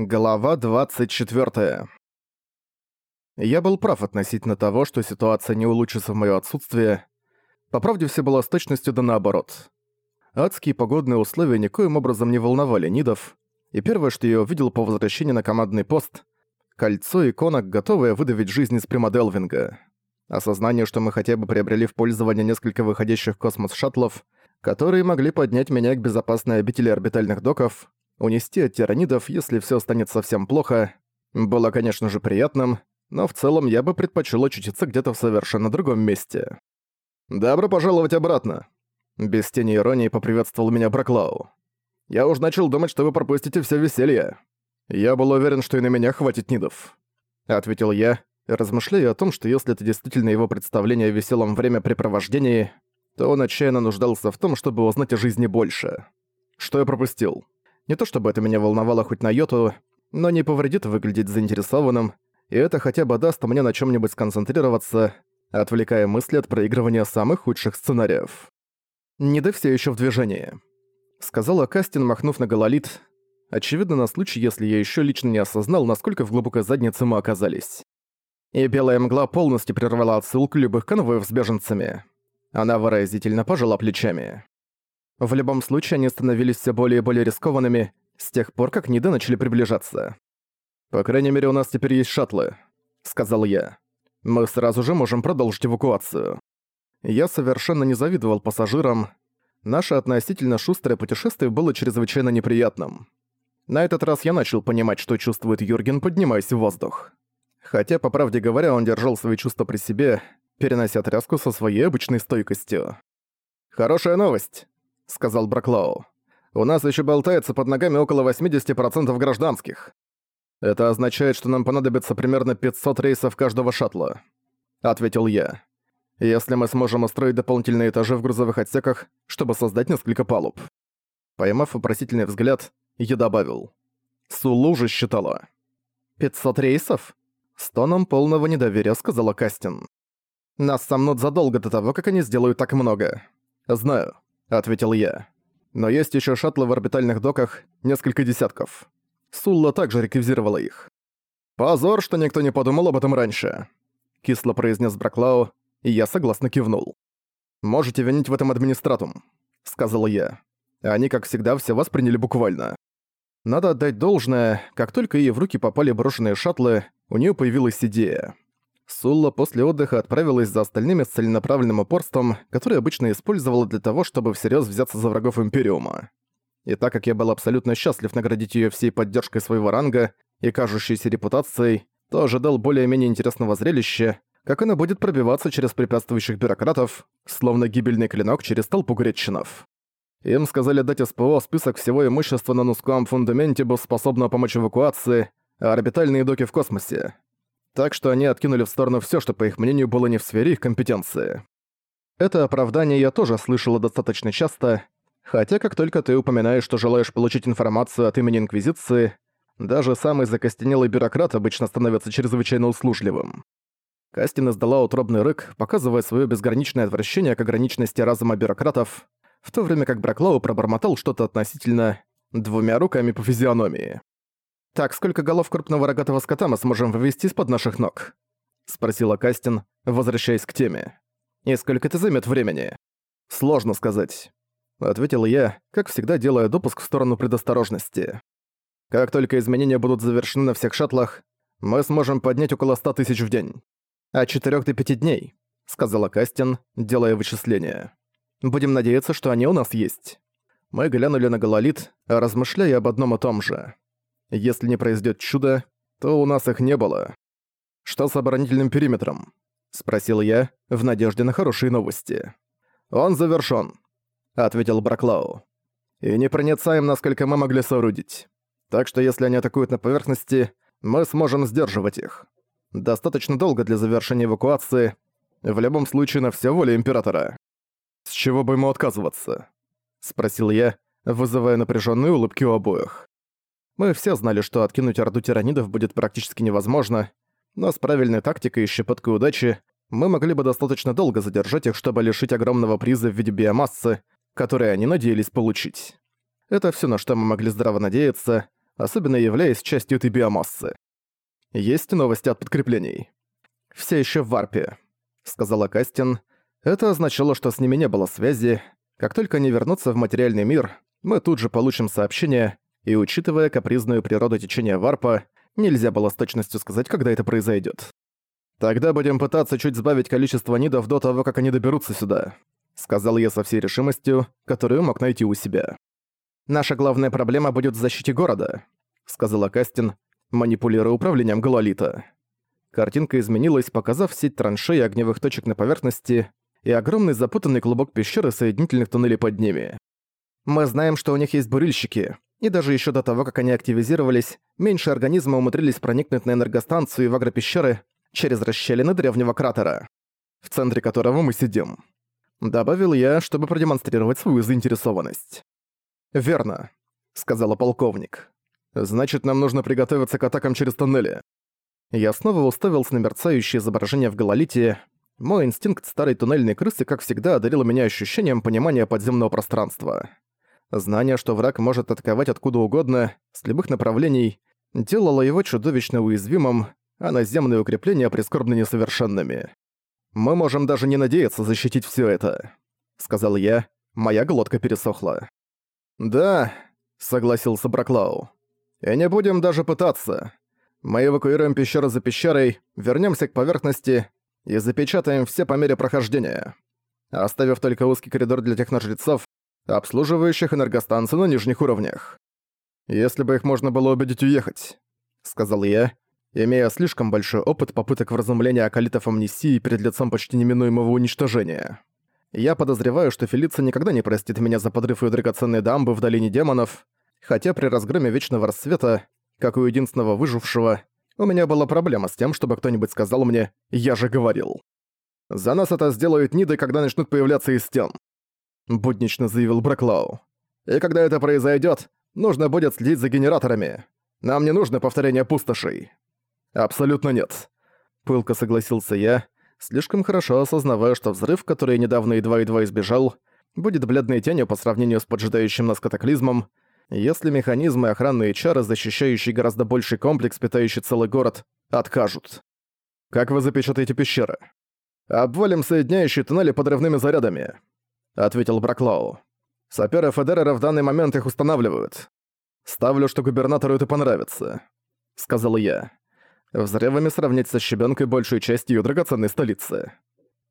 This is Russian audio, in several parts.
Глава 24. Я был прав относительно того, что ситуация не улучшится в моё отсутствие. По правде, все было с точностью да наоборот. Адские погодные условия никоим образом не волновали Нидов, и первое, что я увидел по возвращении на командный пост — кольцо иконок, готовое выдавить жизнь из Примаделвинга. Осознание, что мы хотя бы приобрели в пользование несколько выходящих в космос шаттлов, которые могли поднять меня к безопасной обители орбитальных доков, Унести от тиранидов, если все станет совсем плохо, было, конечно же, приятным, но в целом я бы предпочел очутиться где-то в совершенно другом месте. «Добро пожаловать обратно!» Без тени иронии поприветствовал меня Браклау. «Я уж начал думать, что вы пропустите все веселье. Я был уверен, что и на меня хватит нидов», — ответил я, размышляя о том, что если это действительно его представление о веселом времяпрепровождении, то он отчаянно нуждался в том, чтобы узнать о жизни больше. Что я пропустил? Не то чтобы это меня волновало хоть на йоту, но не повредит выглядеть заинтересованным, и это хотя бы даст мне на чем нибудь сконцентрироваться, отвлекая мысли от проигрывания самых худших сценариев. «Не да все еще в движении», — сказала Кастин, махнув на гололит, очевидно на случай, если я еще лично не осознал, насколько в глубокой заднице мы оказались. И белая мгла полностью прервала отсылку любых конвоев с беженцами. Она выразительно пожала плечами. В любом случае, они становились все более и более рискованными с тех пор, как Ниды начали приближаться. «По крайней мере, у нас теперь есть шаттлы», — сказал я. «Мы сразу же можем продолжить эвакуацию». Я совершенно не завидовал пассажирам. Наше относительно шустрое путешествие было чрезвычайно неприятным. На этот раз я начал понимать, что чувствует Юрген, поднимаясь в воздух. Хотя, по правде говоря, он держал свои чувства при себе, перенося тряску со своей обычной стойкостью. «Хорошая новость сказал Браклоу. «У нас еще болтается под ногами около 80% гражданских. Это означает, что нам понадобится примерно 500 рейсов каждого шаттла», — ответил я. «Если мы сможем устроить дополнительные этажи в грузовых отсеках, чтобы создать несколько палуб». Поймав вопросительный взгляд, я добавил. Сулу же считала. «500 рейсов?» С тоном полного недоверия сказала Кастин. «Нас сомнут задолго до того, как они сделают так много. Знаю. — ответил я. «Но есть еще шаттлы в орбитальных доках, несколько десятков. Сулла также реквизировала их». «Позор, что никто не подумал об этом раньше», — кисло произнес Браклау, и я согласно кивнул. «Можете винить в этом администратум», — сказал я. Они, как всегда, все восприняли буквально. Надо отдать должное, как только ей в руки попали брошенные шаттлы, у нее появилась идея. Сулла после отдыха отправилась за остальными с целенаправленным упорством, который обычно использовала для того, чтобы всерьез взяться за врагов Империума. И так как я был абсолютно счастлив наградить ее всей поддержкой своего ранга и кажущейся репутацией, то ожидал более-менее интересного зрелища, как она будет пробиваться через препятствующих бюрократов, словно гибельный клинок через толпу гречинов. Им сказали дать СПО список всего имущества на Нускуам фундаменте, был способно помочь эвакуации, а орбитальные доки в космосе так что они откинули в сторону всё, что, по их мнению, было не в сфере их компетенции. Это оправдание я тоже слышала достаточно часто, хотя как только ты упоминаешь, что желаешь получить информацию от имени Инквизиции, даже самый закостенелый бюрократ обычно становится чрезвычайно услужливым. Кастин издала утробный рык, показывая своё безграничное отвращение к ограниченности разума бюрократов, в то время как Браклау пробормотал что-то относительно двумя руками по физиономии. «Так, сколько голов крупного рогатого скота мы сможем вывести из-под наших ног?» — спросила Кастин, возвращаясь к теме. «И сколько это займет времени?» «Сложно сказать», — ответил я, как всегда делая допуск в сторону предосторожности. «Как только изменения будут завершены на всех шаттлах, мы сможем поднять около ста тысяч в день. От четырех до пяти дней», — сказала Кастин, делая вычисления. «Будем надеяться, что они у нас есть». Мы глянули на Гололит, размышляя об одном и том же. Если не произойдет чудо, то у нас их не было. Что с оборонительным периметром? Спросил я, в надежде на хорошие новости. Он завершён, ответил Браклау. И непроницаем, насколько мы могли соорудить. Так что если они атакуют на поверхности, мы сможем сдерживать их. Достаточно долго для завершения эвакуации, в любом случае на все воля Императора. «С чего бы ему отказываться?» — спросил я, вызывая напряженные улыбки у обоих. Мы все знали, что откинуть орду тиранидов будет практически невозможно, но с правильной тактикой и щепоткой удачи мы могли бы достаточно долго задержать их, чтобы лишить огромного приза в виде биомассы, который они надеялись получить. Это все, на что мы могли здраво надеяться, особенно являясь частью этой биомассы. Есть новости от подкреплений. «Все еще в варпе», — сказала Кастин. Это означало, что с ними не было связи. Как только они вернутся в материальный мир, мы тут же получим сообщение, и учитывая капризную природу течения варпа, нельзя было с точностью сказать, когда это произойдет. «Тогда будем пытаться чуть сбавить количество нидов до того, как они доберутся сюда», сказал я со всей решимостью, которую мог найти у себя. «Наша главная проблема будет в защите города», сказала Кастин, манипулируя управлением Галалита. Картинка изменилась, показав сеть траншей и огневых точек на поверхности и огромный запутанный клубок пещеры соединительных туннелей под ними. Мы знаем, что у них есть бурильщики, и даже еще до того, как они активизировались, меньшие организмы умудрились проникнуть на энергостанцию и в агропещеры через расщелины древнего кратера, в центре которого мы сидим. Добавил я, чтобы продемонстрировать свою заинтересованность. «Верно», — сказала полковник. «Значит, нам нужно приготовиться к атакам через тоннели». Я снова уставился на мерцающее изображение в гололите. Мой инстинкт старой туннельной крысы, как всегда, одарил меня ощущением понимания подземного пространства. Знание, что враг может атаковать откуда угодно, с любых направлений, делало его чудовищно уязвимым, а наземные укрепления прискорбно несовершенными. «Мы можем даже не надеяться защитить все это», — сказал я. Моя глотка пересохла. «Да», — согласился Браклау. «И не будем даже пытаться. Мы эвакуируем пещеру за пещерой, вернемся к поверхности и запечатаем все по мере прохождения, оставив только узкий коридор для техножрецов, обслуживающих энергостанцию на нижних уровнях. Если бы их можно было убедить уехать, сказал я, имея слишком большой опыт попыток вразумления акалитов амнистии перед лицом почти неминуемого уничтожения. Я подозреваю, что Фелиция никогда не простит меня за подрыв ее драгоценной дамбы в Долине Демонов, хотя при разгроме Вечного Рассвета как у единственного выжившего, у меня была проблема с тем, чтобы кто-нибудь сказал мне «я же говорил». «За нас это сделают Ниды, когда начнут появляться из стен», — буднично заявил Браклау. «И когда это произойдет, нужно будет следить за генераторами. Нам не нужно повторение пустошей». «Абсолютно нет», — пылко согласился я, слишком хорошо осознавая, что взрыв, который я недавно едва-едва избежал, будет бледной тенью по сравнению с поджидающим нас катаклизмом, если механизмы охранные чары, защищающие гораздо больший комплекс, питающий целый город, откажут. Как вы запечатаете пещеры? Обвалим соединяющие туннели подрывными зарядами, ответил Браклау. Саперы Федерера в данный момент их устанавливают. Ставлю, что губернатору это понравится, сказал я. Взрывами сравнить со щебенкой большую часть ее драгоценной столицы.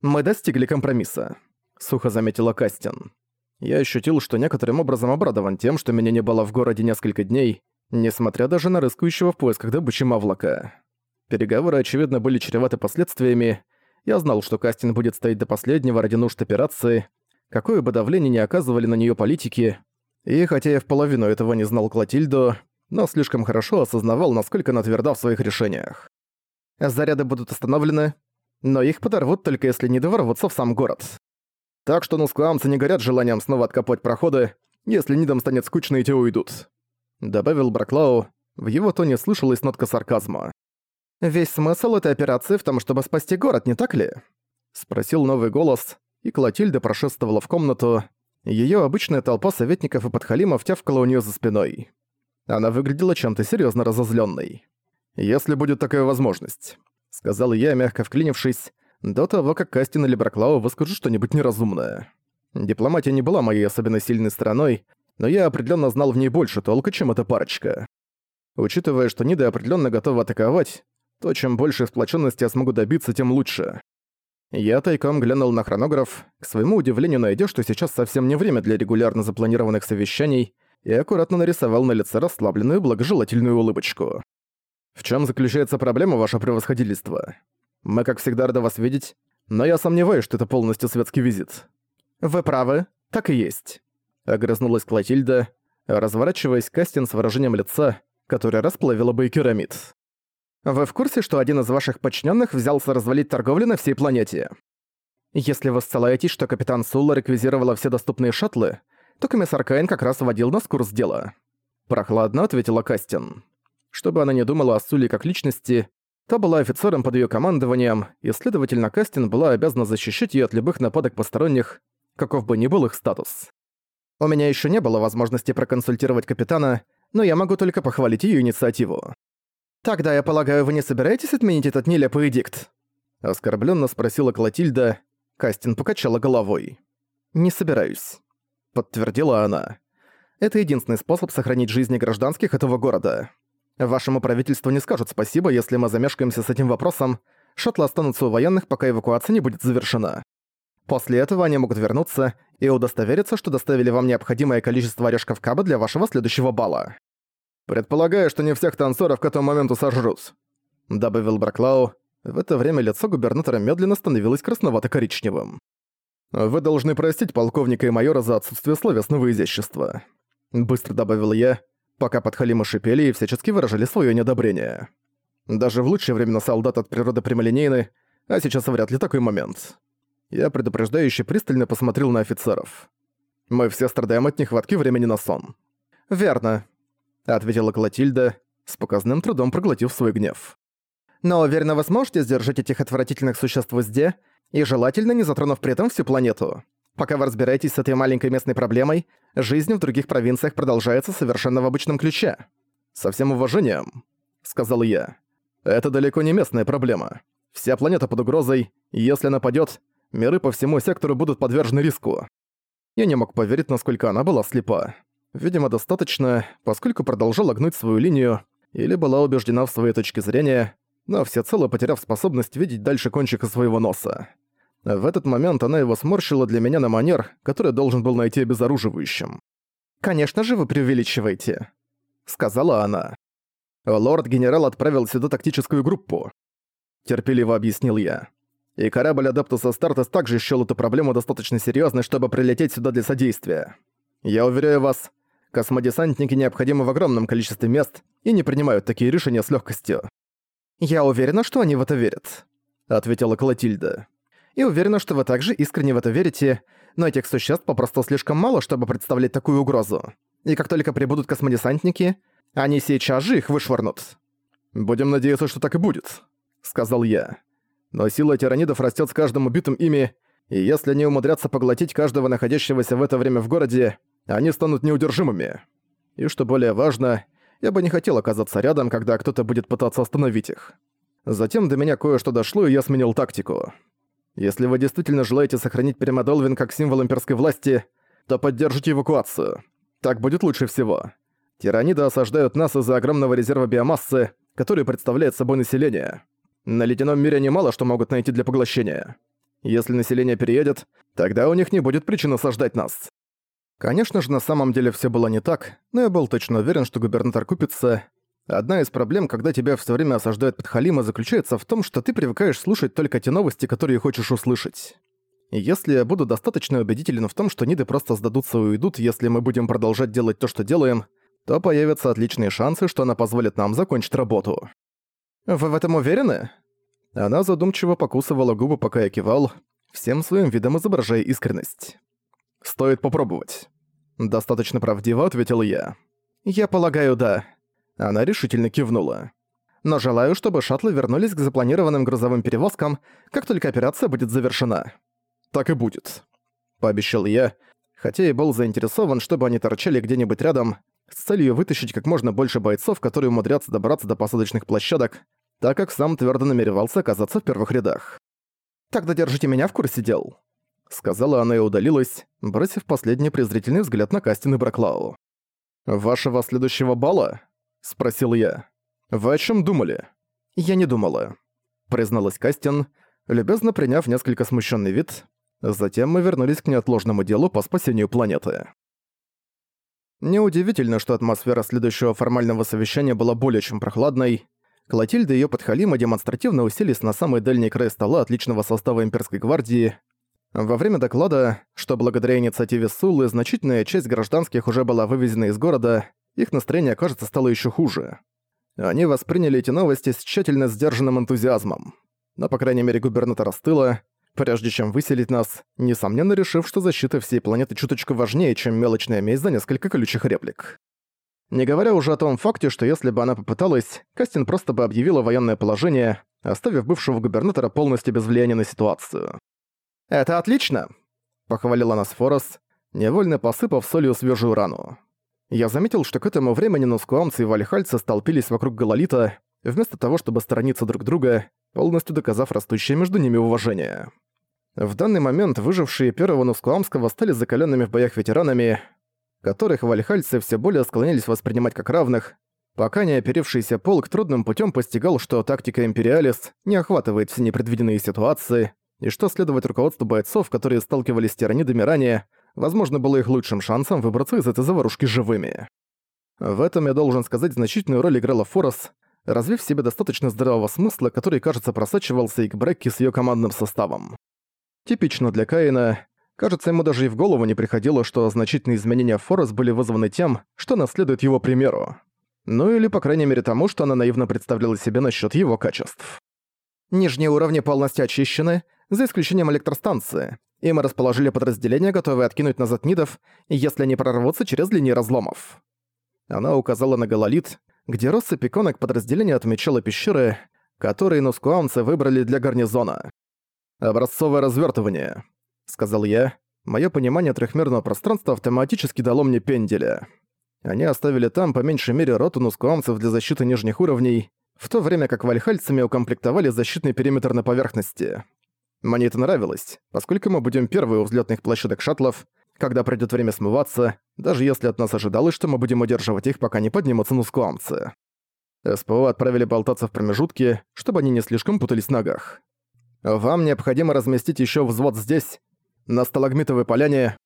Мы достигли компромисса, сухо заметила Кастин. Я ощутил, что некоторым образом обрадован тем, что меня не было в городе несколько дней, несмотря даже на рыскающего в поисках добычи Мавлока. Переговоры, очевидно, были чреваты последствиями. Я знал, что Кастин будет стоять до последнего ради нужд операции, какое бы давление ни оказывали на нее политики. И хотя я в половину этого не знал Клотильду, но слишком хорошо осознавал, насколько она тверда в своих решениях. Заряды будут остановлены, но их подорвут только если не доворвутся в сам город. Так что нускуамцы не горят желанием снова откопать проходы, если Нидам станет скучно и те уйдут. Добавил Браклау, в его тоне слышалась нотка сарказма. «Весь смысл этой операции в том, чтобы спасти город, не так ли?» Спросил новый голос, и Клотильда прошествовала в комнату. Её обычная толпа советников и подхалимов тявкала у неё за спиной. Она выглядела чем-то серьёзно разозлённой. «Если будет такая возможность», — сказал я, мягко вклинившись, до того, как Кастин или Браклау выскажут что-нибудь неразумное. Дипломатия не была моей особенно сильной стороной, но я определенно знал в ней больше толка, чем эта парочка. Учитывая, что Ниды определенно готовы атаковать, то чем больше сплоченности я смогу добиться, тем лучше. Я тайком глянул на хронограф, к своему удивлению найдя, что сейчас совсем не время для регулярно запланированных совещаний, и аккуратно нарисовал на лице расслабленную благожелательную улыбочку. «В чем заключается проблема, ваше превосходительство?» Мы, как всегда, рады вас видеть, но я сомневаюсь, что это полностью светский визит». «Вы правы, так и есть», — огрызнулась Клотильда, разворачиваясь Кастин с выражением лица, которое расплавило бы и керамид. «Вы в курсе, что один из ваших подчиненных взялся развалить торговлю на всей планете? Если вы ссылаетесь, что капитан Сулла реквизировала все доступные шаттлы, то комиссар Каин как раз вводил нас в курс дела». Прохладно ответила Кастин. Чтобы она не думала о Суле как личности, Та была офицером под её командованием, и, следовательно, Кастин была обязана защищать её от любых нападок посторонних, каков бы ни был их статус. У меня ещё не было возможности проконсультировать капитана, но я могу только похвалить её инициативу. «Тогда, я полагаю, вы не собираетесь отменить этот нелепый эдикт?» Оскорбленно спросила Клотильда. Кастин покачала головой. «Не собираюсь», — подтвердила она. «Это единственный способ сохранить жизни гражданских этого города. Вашему правительству не скажут спасибо, если мы замешкаемся с этим вопросом. Шаттлы останутся у военных, пока эвакуация не будет завершена. После этого они могут вернуться и удостовериться, что доставили вам необходимое количество орешков каба для вашего следующего бала. «Предполагаю, что не всех танцоров к этому моменту сожрут», — добавил Браклау. В это время лицо губернатора медленно становилось красновато-коричневым. «Вы должны простить полковника и майора за отсутствие словесного изящества», — быстро добавил я, пока подхалимы шипели и всячески выражали свое неодобрение. Даже в лучшее время солдат от природы прямолинейны, а сейчас вряд ли такой момент. Я предупреждающе пристально посмотрел на офицеров. Мы все страдаем от нехватки времени на сон. «Верно», — ответила Клотильда, с показным трудом проглотив свой гнев. «Но уверена, вы сможете сдержать этих отвратительных существ в узде, и желательно не затронув при этом всю планету. Пока вы разбираетесь с этой маленькой местной проблемой, жизнь в других провинциях продолжается совершенно в обычном ключе. Со всем уважением», — сказал я. «Это далеко не местная проблема. Вся планета под угрозой, и если нападёт, миры по всему сектору будут подвержены риску. Я не мог поверить, насколько она была слепа. Видимо, достаточно, поскольку продолжала гнуть свою линию, или была убеждена в своей точке зрения, но всецело потеряв способность видеть дальше кончика своего носа. В этот момент она его сморщила для меня на манер, который должен был найти обезоруживающим. «Конечно же вы преувеличиваете», — сказала она. «Лорд-генерал отправил сюда тактическую группу», — терпеливо объяснил я. И корабль Адептуса Стартес также счёл эту проблему достаточно серьёзной, чтобы прилететь сюда для содействия. Я уверяю вас, космодесантники необходимы в огромном количестве мест и не принимают такие решения с лёгкостью. «Я уверена, что они в это верят», — ответила Клотильда. «И уверена, что вы также искренне в это верите, но этих существ попросту слишком мало, чтобы представлять такую угрозу. И как только прибудут космодесантники, они сейчас же их вышвырнут». «Будем надеяться, что так и будет», — сказал я. Но сила тиранидов растет с каждым убитым ими, и если они умудрятся поглотить каждого находящегося в это время в городе, они станут неудержимыми. И что более важно, я бы не хотел оказаться рядом, когда кто-то будет пытаться остановить их. Затем до меня кое-что дошло, и я сменил тактику. Если вы действительно желаете сохранить Перемадолвин как символ имперской власти, то поддержите эвакуацию. Так будет лучше всего. Тираниды осаждают нас из-за огромного резерва биомассы, который представляет собой население. На ледяном мире они мало что могут найти для поглощения. Если население переедет, тогда у них не будет причин осаждать нас. Конечно же, на самом деле все было не так, но я был точно уверен, что губернатор купится. Одна из проблем, когда тебя все время осаждают подхалима, заключается в том, что ты привыкаешь слушать только те новости, которые хочешь услышать. Если я буду достаточно убедителен в том, что Ниды просто сдадутся и уйдут, если мы будем продолжать делать то, что делаем, то появятся отличные шансы, что она позволит нам закончить работу. «Вы в этом уверены?» Она задумчиво покусывала губы, пока я кивал, всем своим видом изображая искренность. «Стоит попробовать». Достаточно правдиво ответил я. «Я полагаю, да». Она решительно кивнула. «Но желаю, чтобы шаттлы вернулись к запланированным грузовым перевозкам, как только операция будет завершена». «Так и будет», — пообещал я, хотя и был заинтересован, чтобы они торчали где-нибудь рядом, с целью вытащить как можно больше бойцов, которые умудрятся добраться до посадочных площадок, так как сам твердо намеревался оказаться в первых рядах. «Тогда держите меня в курсе дел», — сказала она и удалилась, бросив последний презрительный взгляд на Кастин и Браклау. «Вашего следующего бала?» — спросил я. «Вы о чем думали?» «Я не думала», — призналась Кастин, любезно приняв несколько смущенный вид. Затем мы вернулись к неотложному делу по спасению планеты. Неудивительно, что атмосфера следующего формального совещания была более чем прохладной. Клотильда и её подхалима демонстративно уселись на самый дальний край стола отличного состава имперской гвардии. Во время доклада, что благодаря инициативе Сулы значительная часть гражданских уже была вывезена из города, их настроение, кажется, стало ещё хуже. Они восприняли эти новости с тщательно сдержанным энтузиазмом. Но, по крайней мере, губернатор остыла, прежде чем выселить нас, несомненно решив, что защита всей планеты чуточку важнее, чем мелочная месть за несколько колючих реплик. Не говоря уже о том факте, что если бы она попыталась, Кастин просто бы объявила военное положение, оставив бывшего губернатора полностью без влияния на ситуацию. «Это отлично!» — похвалила нас Форос, невольно посыпав солью свежую рану. Я заметил, что к этому времени нускуамцы и вальхальцы столпились вокруг Гололита, вместо того, чтобы сторониться друг друга, полностью доказав растущее между ними уважение. В данный момент выжившие первого Нускуамского стали закаленными в боях ветеранами, которых вальхальцы все более склонялись воспринимать как равных, пока не оперившийся полк трудным путем постигал, что тактика Империалис не охватывает все непредвиденные ситуации, и что следовать руководству бойцов, которые сталкивались с тиранидами ранее, возможно, было их лучшим шансом выбраться из этой заварушки живыми. В этом, я должен сказать, значительную роль играла Форос, развив в себе достаточно здравого смысла, который, кажется, просачивался и к Брекке с ее командным составом. Типично для Каина, кажется, ему даже и в голову не приходило, что значительные изменения Форос были вызваны тем, что наследует его примеру. Ну или, по крайней мере, тому, что она наивно представляла себе насчет его качеств. Нижние уровни полностью очищены, за исключением электростанции, и мы расположили подразделения, готовые откинуть назад Нидов, если они прорвутся через линии разломов. Она указала на Гололит, где россыпь иконок подразделения отмечала пещеры, которые нускуамцы выбрали для гарнизона. «Образцовое развертывание», — сказал я. Моё понимание трехмерного пространства автоматически дало мне пенделя. Они оставили там по меньшей мере роту нускуамцев для защиты нижних уровней, в то время как вальхальцами укомплектовали защитный периметр на поверхности. Мне это нравилось, поскольку мы будем первые у взлетных площадок шаттлов, когда придёт время смываться, даже если от нас ожидалось, что мы будем удерживать их, пока не поднимутся нускуамцы. СПО отправили болтаться в промежутке, чтобы они не слишком путались в ногах. Вам необходимо разместить ещё взвод здесь, на сталагмитовой поляне.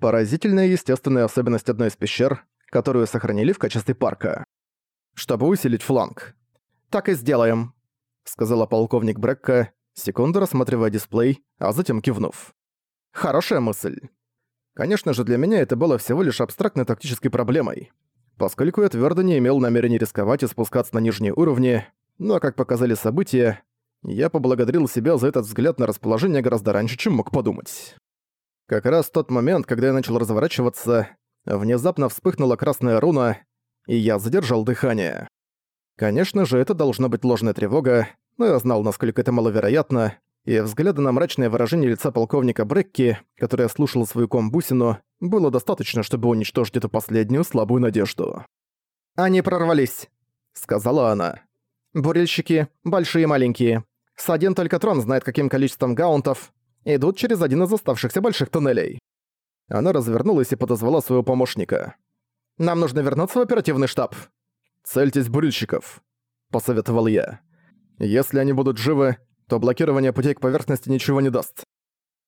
Поразительная естественная особенность одной из пещер, которую сохранили в качестве парка. Чтобы усилить фланг. «Так и сделаем», — сказала полковник Брекка, секунду рассматривая дисплей, а затем кивнув. «Хорошая мысль». Конечно же, для меня это было всего лишь абстрактной тактической проблемой, поскольку я твердо не имел намерения рисковать и спускаться на нижние уровни, но, как показали события, я поблагодарил себя за этот взгляд на расположение гораздо раньше, чем мог подумать. Как раз в тот момент, когда я начал разворачиваться, внезапно вспыхнула красная руна, и я задержал дыхание. Конечно же, это должна быть ложная тревога, но я знал, насколько это маловероятно, и взгляда на мрачное выражение лица полковника Брекки, который слушал свою комбусину, было достаточно, чтобы уничтожить эту последнюю слабую надежду. «Они прорвались», — сказала она. «Бурильщики, большие и маленькие. С один только трон знает, каким количеством гаунтов, идут через один из оставшихся больших туннелей». Она развернулась и подозвала своего помощника. «Нам нужно вернуться в оперативный штаб». «Цельтесь бурильщиков», — посоветовал я. «Если они будут живы, то блокирование путей к поверхности ничего не даст».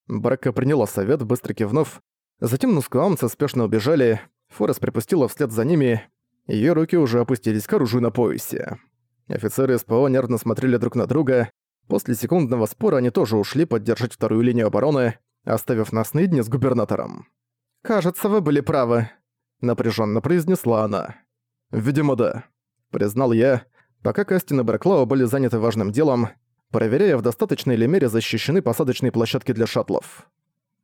Брака приняла совет, быстро кивнув. Затем нускуамцы спешно убежали, Форест припустила вслед за ними, ее руки уже опустились к оружию на поясе. Офицеры СПО нервно смотрели друг на друга. После секундного спора они тоже ушли поддержать вторую линию обороны, оставив нас наедине с губернатором. «Кажется, вы были правы», — напряженно произнесла она. «Видимо, да», — признал я, пока Кастин и Брэклау были заняты важным делом, проверяя, в достаточной ли мере защищены посадочные площадки для шаттлов.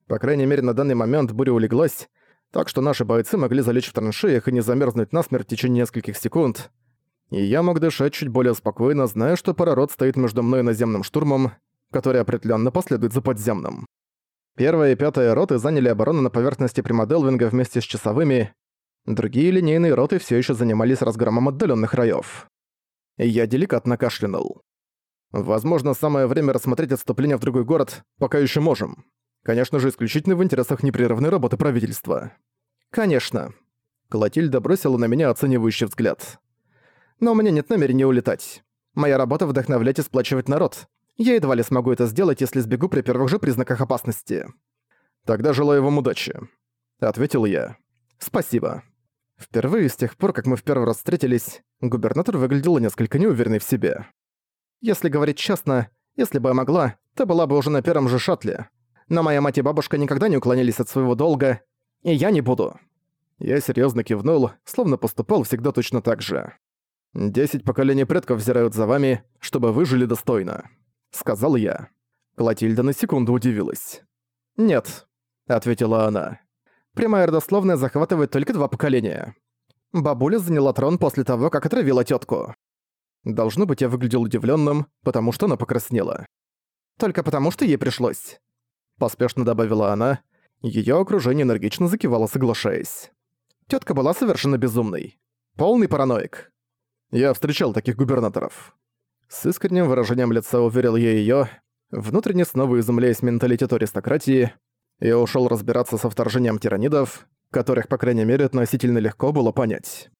По крайней мере, на данный момент буря улеглась, так что наши бойцы могли залечь в траншеях и не замерзнуть насмерть в течение нескольких секунд, и я мог дышать чуть более спокойно, зная, что парород стоит между мной и наземным штурмом, который определенно последует за подземным. Первая и пятая роты заняли оборону на поверхности Примаделвинга вместе с часовыми, другие линейные роты все еще занимались разгромом отдаленных раев. Я деликатно кашлянул. Возможно, самое время рассмотреть отступление в другой город, пока еще можем. Конечно же, исключительно в интересах непрерывной работы правительства. Конечно. Клотильда бросила на меня оценивающий взгляд. Но у меня нет намерения улетать. Моя работа — вдохновлять и сплачивать народ. Я едва ли смогу это сделать, если сбегу при первых же признаках опасности. Тогда желаю вам удачи. Ответил я. Спасибо. Впервые с тех пор, как мы в первый раз встретились, губернатор выглядел несколько неуверенной в себе. Если говорить честно, если бы я могла, то была бы уже на первом же шаттле. Но моя мать и бабушка никогда не уклонились от своего долга, и я не буду». Я серьезно кивнул, словно поступал всегда точно так же. «Десять поколений предков взирают за вами, чтобы вы жили достойно», — сказал я. Клотильда на секунду удивилась. «Нет», — ответила она. «Прямая родословная захватывает только два поколения. Бабуля заняла трон после того, как отравила тетку. Должно быть, я выглядел удивленным, потому что она покраснела. Только потому, что ей пришлось. Поспешно добавила она. Ее окружение энергично закивало, соглашаясь. Тетка была совершенно безумной. Полный параноик. Я встречал таких губернаторов. С искренним выражением лица уверил я её, внутренне снова изумляясь менталитету аристократии, и ушёл разбираться со вторжением тиранидов, которых, по крайней мере, относительно легко было понять.